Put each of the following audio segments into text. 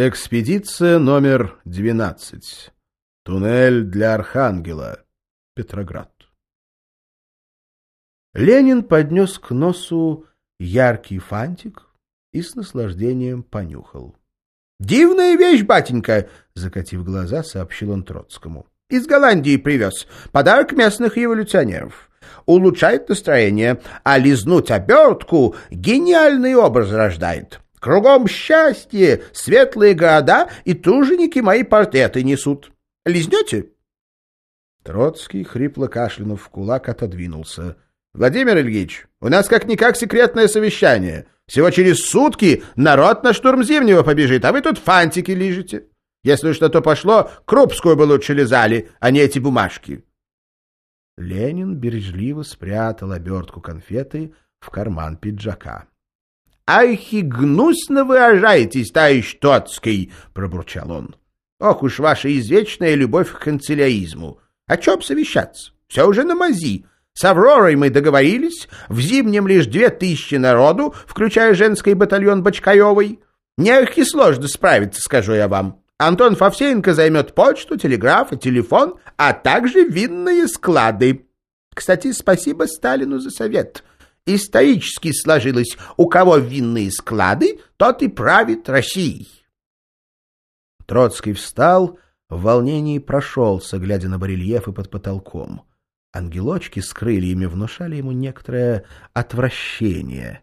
Экспедиция номер 12. Туннель для Архангела. Петроград. Ленин поднес к носу яркий фантик и с наслаждением понюхал. — Дивная вещь, батенька! — закатив глаза, сообщил он Троцкому. — Из Голландии привез. Подарок местных революционеров. Улучшает настроение, а лизнуть обертку гениальный образ рождает. — Кругом счастье, светлые города и труженики мои портреты несут. Лизнете? Троцкий, хрипло кашлянув в кулак, отодвинулся. — Владимир Ильич, у нас как-никак секретное совещание. Всего через сутки народ на штурм Зимнего побежит, а вы тут фантики лижете. Если что-то пошло, Крупскую бы лучше лизали, а не эти бумажки. Ленин бережливо спрятал обертку конфеты в карман пиджака. «Айхи гнусно выражаетесь, товарищ Тоцкий!» — пробурчал он. «Ох уж ваша извечная любовь к канцеляризму! О чем совещаться? Все уже на мази. С Авророй мы договорились, в зимнем лишь две тысячи народу, включая женский батальон Бочкаевой. Не архи сложно справиться, скажу я вам. Антон Фавсеенко займет почту, телеграф и телефон, а также винные склады. Кстати, спасибо Сталину за совет исторически сложилось, у кого винные склады, тот и правит Россией. Троцкий встал, в волнении прошелся, глядя на барельефы под потолком. Ангелочки с крыльями внушали ему некоторое отвращение.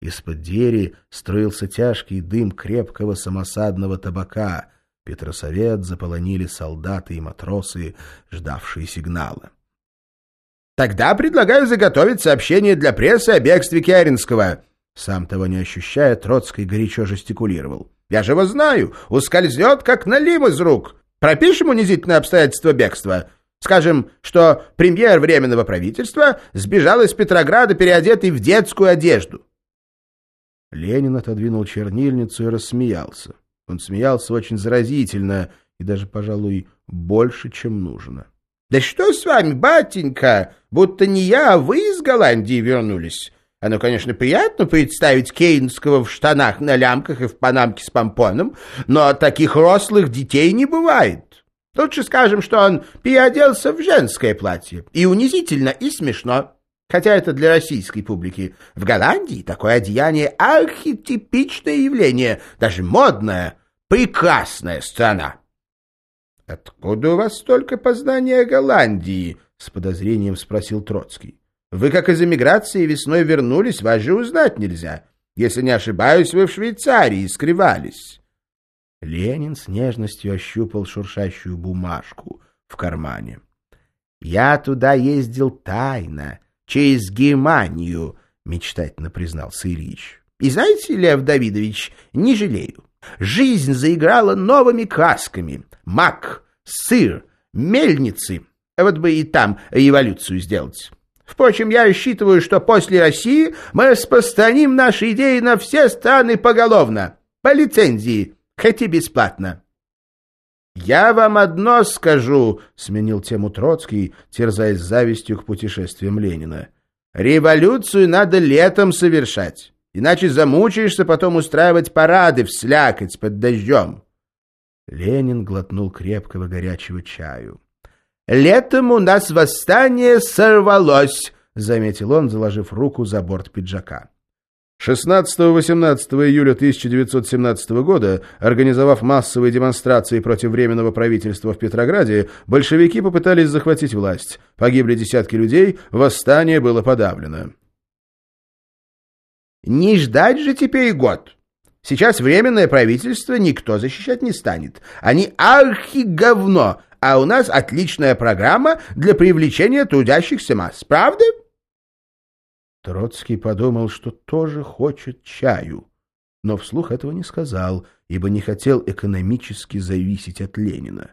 Из-под двери струился тяжкий дым крепкого самосадного табака. Петросовет заполонили солдаты и матросы, ждавшие сигнала. Тогда предлагаю заготовить сообщение для прессы о бегстве Керенского. Сам того не ощущая, Троцкий горячо жестикулировал. Я же его знаю, ускользнет, как налим из рук. Пропишем унизительные обстоятельства бегства. Скажем, что премьер Временного правительства сбежал из Петрограда, переодетый в детскую одежду. Ленин отодвинул чернильницу и рассмеялся. Он смеялся очень заразительно и даже, пожалуй, больше, чем нужно. Да что с вами, батенька? Будто не я, а вы из Голландии вернулись. Оно, конечно, приятно представить Кейнского в штанах на лямках и в панамке с помпоном, но таких рослых детей не бывает. Лучше скажем, что он переоделся в женское платье. И унизительно, и смешно. Хотя это для российской публики. В Голландии такое одеяние — архетипичное явление, даже модное, прекрасная страна. «Откуда у вас столько познания Голландии?» — с подозрением спросил Троцкий. «Вы, как из эмиграции, весной вернулись, вас же узнать нельзя. Если не ошибаюсь, вы в Швейцарии скрывались». Ленин с нежностью ощупал шуршащую бумажку в кармане. «Я туда ездил тайно, через Германию», — мечтательно признался Ильич. «И знаете, Лев Давидович, не жалею. Жизнь заиграла новыми красками. Мак, сыр, мельницы. Вот бы и там эволюцию сделать. Впрочем, я рассчитываю, что после России мы распространим наши идеи на все страны поголовно, по лицензии, хоть и бесплатно. «Я вам одно скажу», — сменил тему Троцкий, терзаясь завистью к путешествиям Ленина. «Революцию надо летом совершать. Иначе замучаешься потом устраивать парады в слякоть под дождем. Ленин глотнул крепкого горячего чаю. «Летом у нас восстание сорвалось», — заметил он, заложив руку за борт пиджака. 16-18 июля 1917 года, организовав массовые демонстрации против Временного правительства в Петрограде, большевики попытались захватить власть. Погибли десятки людей, восстание было подавлено. Не ждать же теперь год. Сейчас временное правительство никто защищать не станет. Они архи-говно, а у нас отличная программа для привлечения трудящихся масс. Правда? Троцкий подумал, что тоже хочет чаю, но вслух этого не сказал, ибо не хотел экономически зависеть от Ленина.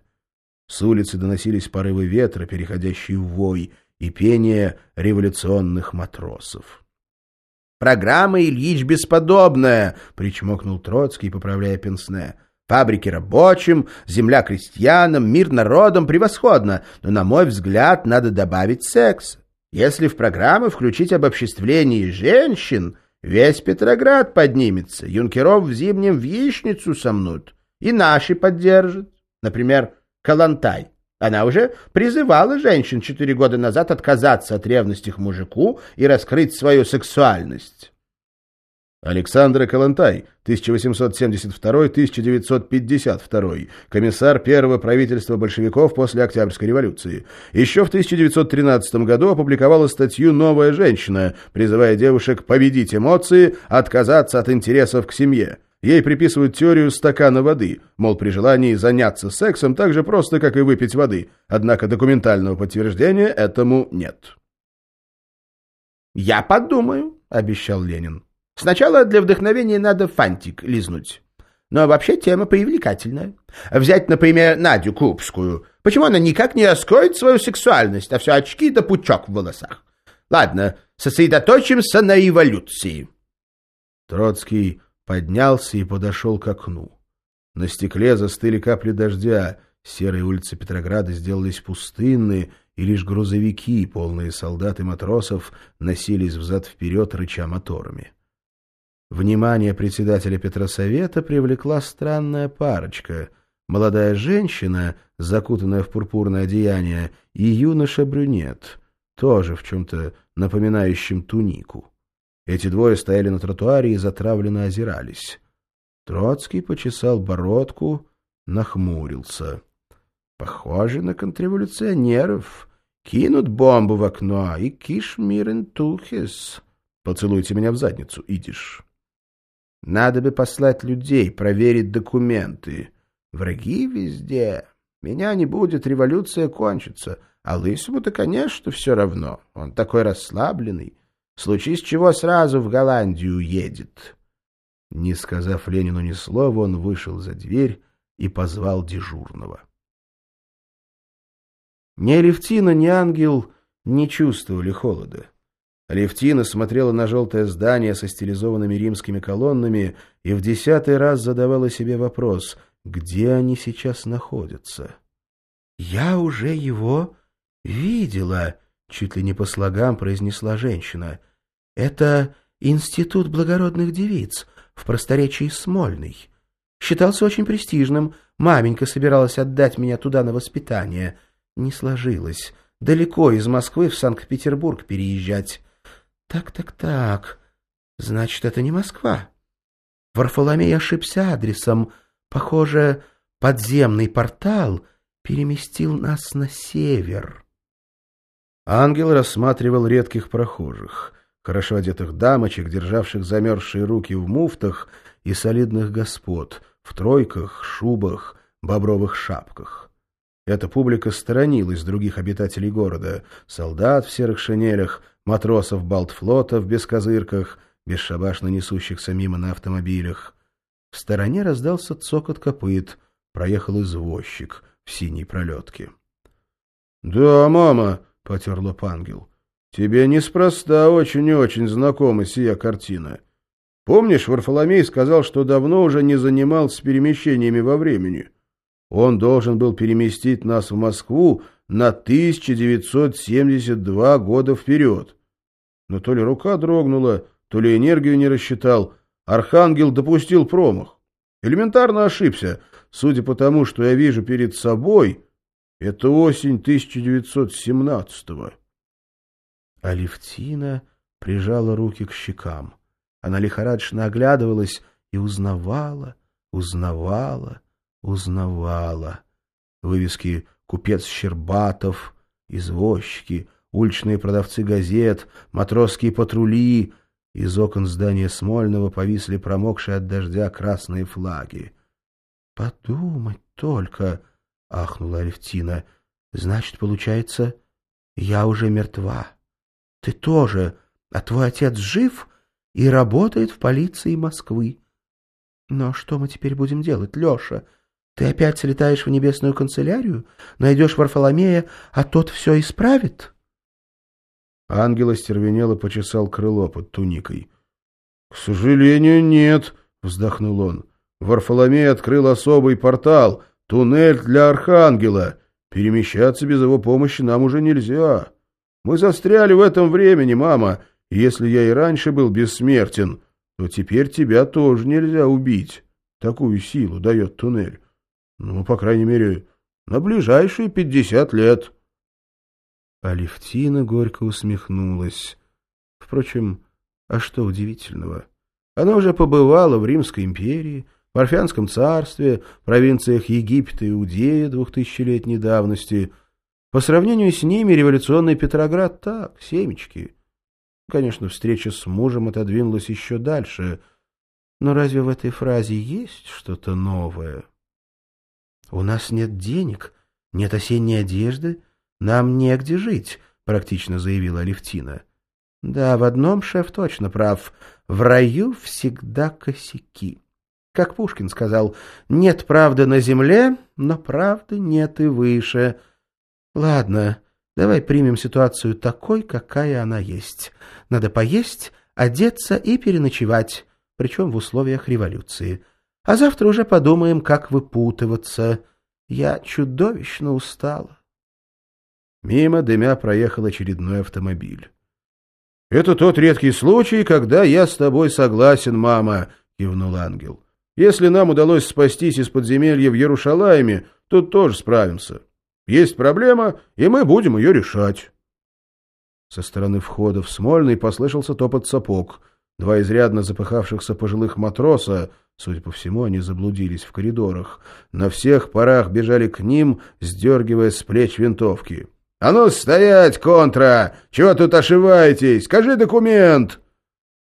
С улицы доносились порывы ветра, переходящие в вой, и пение революционных матросов. Программа Ильич бесподобная, причмокнул Троцкий, поправляя пенсне. Фабрики рабочим, земля крестьянам, мир народам превосходно, но, на мой взгляд, надо добавить секс. Если в программу включить обобществление женщин, весь Петроград поднимется, юнкеров в зимнем в яичницу сомнут. И наши поддержат. Например, Калантай. Она уже призывала женщин четыре года назад отказаться от ревности к мужику и раскрыть свою сексуальность. Александр Калантай, 1872-1952, комиссар первого правительства большевиков после Октябрьской революции. Еще в 1913 году опубликовала статью «Новая женщина», призывая девушек победить эмоции, отказаться от интересов к семье. Ей приписывают теорию стакана воды, мол, при желании заняться сексом так же просто, как и выпить воды, однако документального подтверждения этому нет. «Я подумаю», — обещал Ленин. Сначала для вдохновения надо фантик лизнуть. Но вообще тема привлекательная. Взять, например, Надю Крупскую. Почему она никак не раскроет свою сексуальность, а все очки да пучок в волосах? Ладно, сосредоточимся на эволюции. Троцкий поднялся и подошел к окну. На стекле застыли капли дождя, серые улицы Петрограда сделались пустынные, и лишь грузовики, полные солдат и матросов, носились взад-вперед, рыча моторами. Внимание председателя Петросовета привлекла странная парочка. Молодая женщина, закутанная в пурпурное одеяние, и юноша-брюнет, тоже в чем-то напоминающем тунику. Эти двое стояли на тротуаре и затравленно озирались. Троцкий почесал бородку, нахмурился. Похоже на контрреволюционеров. Кинут бомбу в окно и киш мирен тухес. Поцелуйте меня в задницу, идиш. Надо бы послать людей, проверить документы. Враги везде. Меня не будет, революция кончится. А Лысому-то, конечно, все равно. Он такой расслабленный. Случись чего, сразу в Голландию едет. Не сказав Ленину ни слова, он вышел за дверь и позвал дежурного. Ни Алевтина, ни Ангел не чувствовали холода. Алевтина смотрела на желтое здание со стилизованными римскими колоннами и в десятый раз задавала себе вопрос, где они сейчас находятся. «Я уже его видела», — чуть ли не по слогам произнесла женщина. «Это Институт благородных девиц в просторечии Смольный. Считался очень престижным. Маменька собиралась отдать меня туда на воспитание. Не сложилось. Далеко из Москвы в Санкт-Петербург переезжать». Так, так, так. Значит, это не Москва. Варфоломей ошибся адресом. Похоже, подземный портал переместил нас на север. Ангел рассматривал редких прохожих, хорошо одетых дамочек, державших замерзшие руки в муфтах, и солидных господ в тройках, шубах, бобровых шапках. Эта публика сторонилась других обитателей города, солдат в серых шинелях, матросов Балтфлота в бескозырках, бесшабашно несущихся мимо на автомобилях. В стороне раздался цокот копыт, проехал извозчик в синей пролетке. — Да, мама, — потер лоб ангел, — тебе неспроста очень и очень знакома сия картина. Помнишь, Варфоломей сказал, что давно уже не занимался перемещениями во времени? Он должен был переместить нас в Москву на 1972 года вперед. Но то ли рука дрогнула, то ли энергию не рассчитал. Архангел допустил промах. Элементарно ошибся. Судя по тому, что я вижу перед собой, это осень 1917-го. Алевтина прижала руки к щекам. Она лихорадочно оглядывалась и узнавала, узнавала, узнавала. Вывески «Купец Щербатов», «Извозчики», уличные продавцы газет, матросские патрули. Из окон здания Смольного повисли промокшие от дождя красные флаги. — Подумать только, — ахнула Алевтина. — Значит, получается, я уже мертва. Ты тоже, а твой отец жив и работает в полиции Москвы. Но что мы теперь будем делать, Леша? Ты опять слетаешь в небесную канцелярию, найдешь Варфоломея, а тот все исправит? — Ангел остервенело почесал крыло под туникой. — К сожалению, нет, — вздохнул он. Варфоломей открыл особый портал, туннель для Архангела. Перемещаться без его помощи нам уже нельзя. Мы застряли в этом времени, мама. Если я и раньше был бессмертен, то теперь тебя тоже нельзя убить. такую силу дает туннель. Ну, по крайней мере, на ближайшие пятьдесят лет. Алевтина горько усмехнулась. Впрочем, а что удивительного? Она уже побывала в Римской империи, Парфянском царстве, провинциях Египта и Иудея двухтысячелетней давности. По сравнению с ними революционный Петроград так, семечки. Конечно, встреча с мужем отодвинулась еще дальше, но разве в этой фразе есть что-то новое? «У нас нет денег, нет осенней одежды, нам негде жить», — практично заявила Алевтина. «Да, в одном шеф точно прав. В раю всегда косяки». Как Пушкин сказал, нет правды на земле, но правды нет и выше. Ладно, давай примем ситуацию такой, какая она есть. Надо поесть, одеться и переночевать, причем в условиях революции. А завтра уже подумаем, как выпутываться. Я чудовищно устала. Мимо дымя проехал очередной автомобиль. — Это тот редкий случай, когда я с тобой согласен, мама, — кивнул ангел. Если нам удалось спастись из подземелья в Ярушалайме, то тоже справимся. Есть проблема, и мы будем ее решать. Со стороны входа в Смольный послышался топот сапог. Два изрядно запыхавшихся пожилых матроса, судя по всему, они заблудились в коридорах, на всех парах бежали к ним, сдергивая с плеч винтовки. — А ну стоять, контра! Чего тут ошиваетесь? Скажи документ!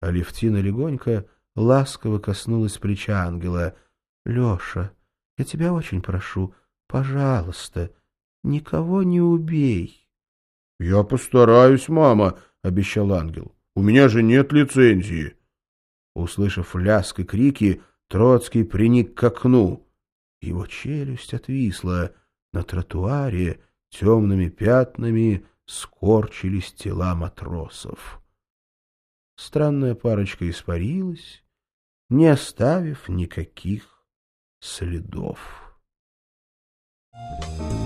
Алевтина легонько ласково коснулась плеча ангела. — Леша, я тебя очень прошу, пожалуйста, никого не убей. — Я постараюсь, мама, — обещал ангел. — У меня же нет лицензии. Услышав ляск и крики, Троцкий приник к окну. Его челюсть отвисла. На тротуаре темными пятнами скорчились тела матросов. Странная парочка испарилась, не оставив никаких следов. Thank you.